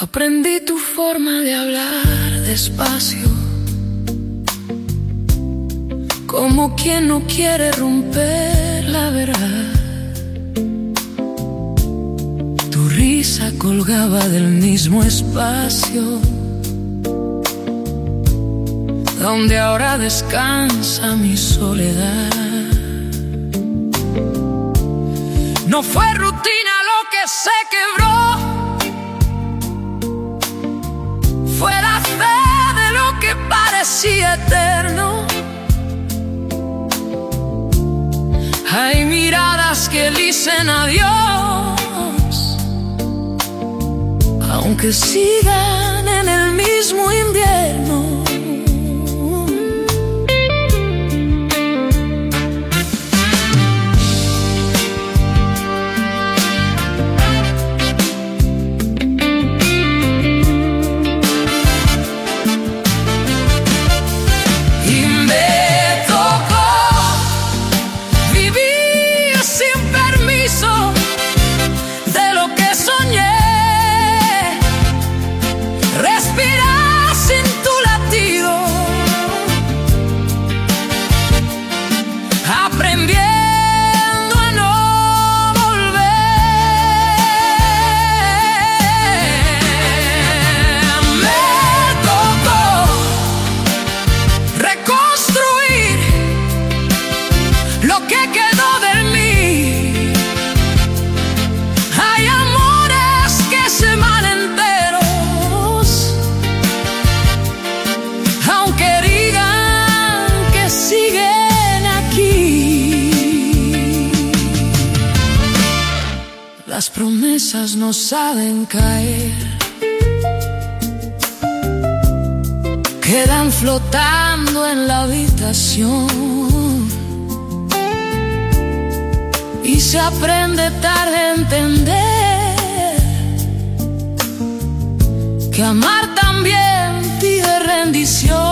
Aprendí tu forma de hablar despacio, como quien no quiere romper la verdad. Tu risa colgaba del mismo espacio, donde ahora descansa mi soledad. No fue rutina lo que se quebró. Parecía eterno. Hay miradas que dicen adiós, aunque sigan en el mismo invierno. Las promesas no saben caer. quedan flotando en la habitación. Y se aprende tarde a entender que amar también pide rendición.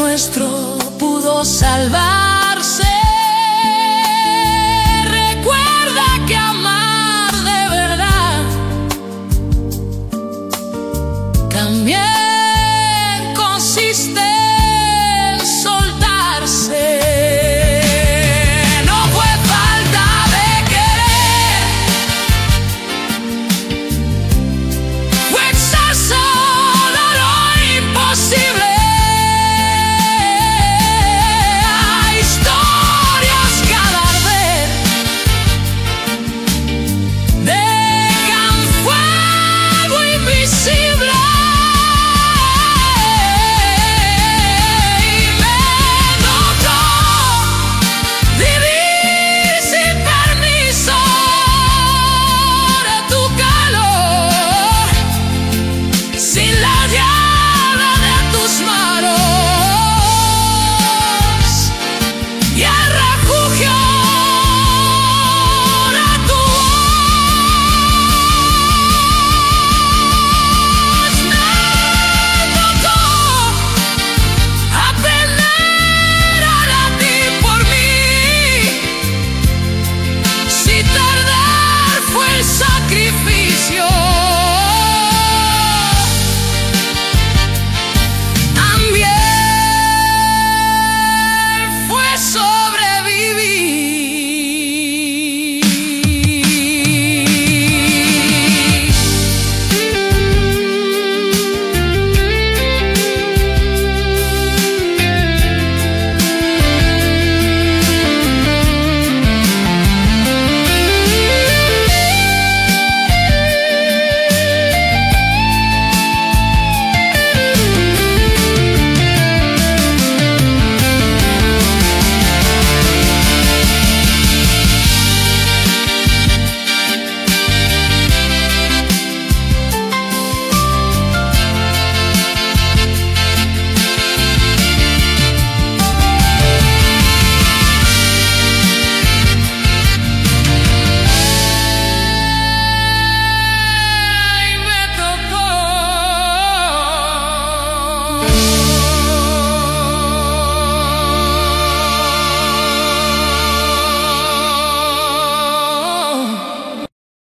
Nuestro pudo salvar.